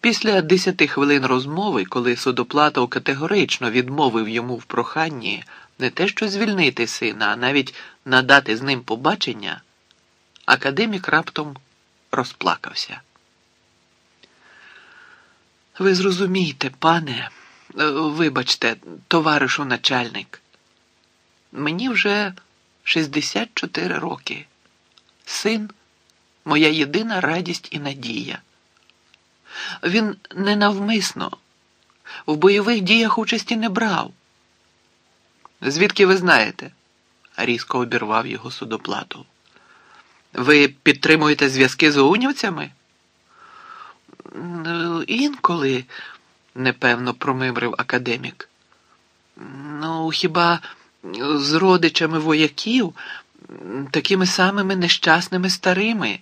Після десяти хвилин розмови, коли судоплатов категорично відмовив йому в проханні не те, що звільнити сина, а навіть надати з ним побачення, академік раптом розплакався. Ви зрозумієте, пане, е, вибачте, товаришу начальник, мені вже 64 роки. Син моя єдина радість і надія. Він ненавмисно, в бойових діях участі не брав. Звідки ви знаєте? різко обірвав його судоплату. Ви підтримуєте зв'язки з оунівцями? Інколи, непевно промимрив академік. Ну, хіба з родичами вояків, такими самими нещасними старими?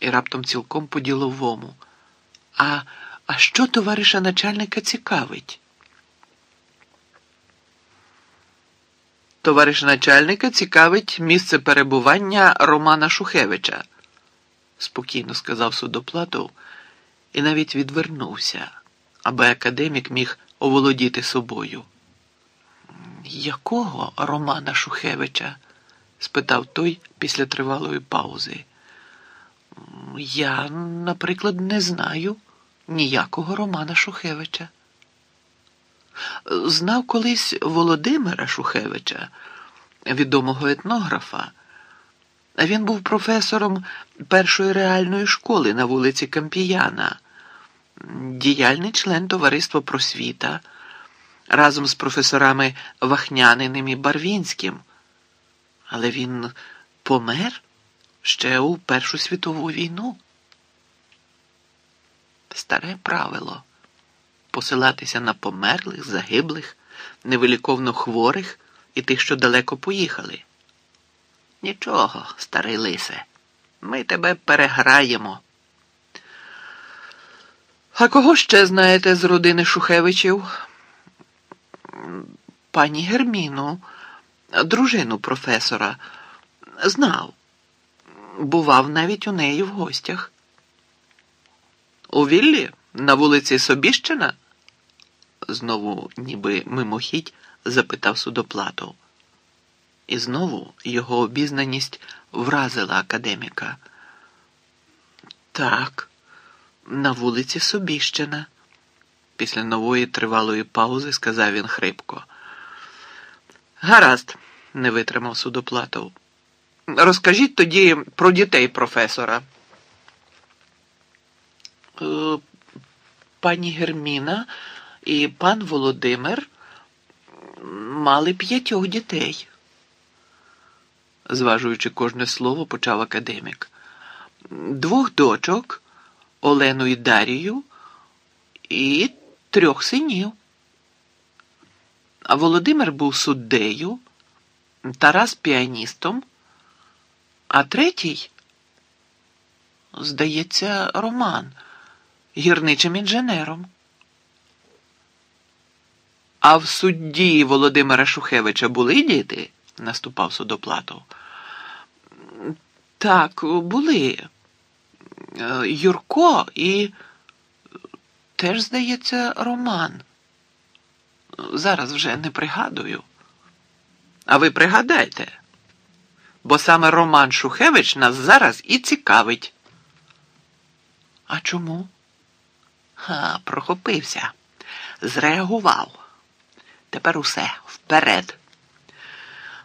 І раптом цілком по діловому. А, а що товариша начальника цікавить? Товариш начальника цікавить місце перебування Романа Шухевича, спокійно сказав судоплатов і навіть відвернувся, аби академік міг оволодіти собою. Якого Романа Шухевича? спитав той після тривалої паузи. Я, наприклад, не знаю ніякого Романа Шухевича. Знав колись Володимира Шухевича, відомого етнографа. Він був професором першої реальної школи на вулиці Кампіяна, діяльний член товариства просвіта разом з професорами Вахняниним і Барвінським. Але він помер ще у Першу світову війну. Старе правило посилатися на померлих, загиблих, невиліковно хворих і тих, що далеко поїхали. Нічого, старий лисе, ми тебе переграємо. А кого ще знаєте з родини Шухевичів? Пані Герміну, дружину професора, знав. Бував навіть у неї в гостях. У Віллі на вулиці Собіщина? Знову, ніби мимохідь, запитав судоплатов. І знову його обізнаність вразила академіка. Так, на вулиці Собіщина, після нової тривалої паузи сказав він хрипко. Гаразд, не витримав судоплатов. Розкажіть тоді про дітей професора. Е, пані Герміна і пан Володимир мали п'ятьох дітей. Зважуючи кожне слово, почав академік. Двох дочок, Олену і Дарію, і трьох синів. А Володимир був суддею, Тарас піаністом, а третій, здається, Роман гірничим інженером. А в судді Володимира Шухевича були діти? наступав судоплатов. Так, були. Юрко і теж, здається, Роман. Зараз вже не пригадую. А ви пригадайте, бо саме Роман Шухевич нас зараз і цікавить. А чому? Ха, прохопився, зреагував. Тепер усе вперед.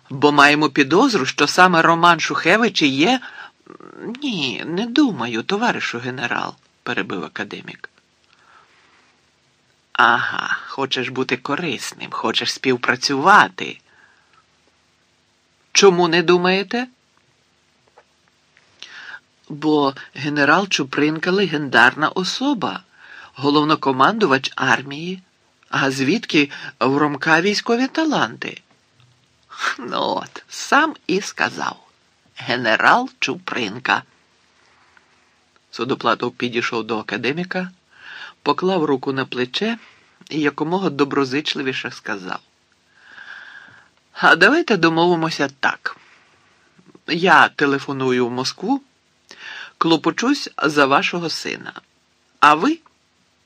Бо маємо підозру, що саме Роман Шухевич і є. Ні, не думаю, товаришу генерал, перебив академік. Ага, хочеш бути корисним, хочеш співпрацювати. Чому не думаєте? Бо генерал Чупринка легендарна особа головнокомандувач армії, а звідки в Ромка військові таланти? Ну от, сам і сказав генерал Чупринка. Судоплатов підійшов до академіка, поклав руку на плече і якомога доброзичливіше сказав. А давайте домовимося так. Я телефоную в Москву, клопочусь за вашого сина А ви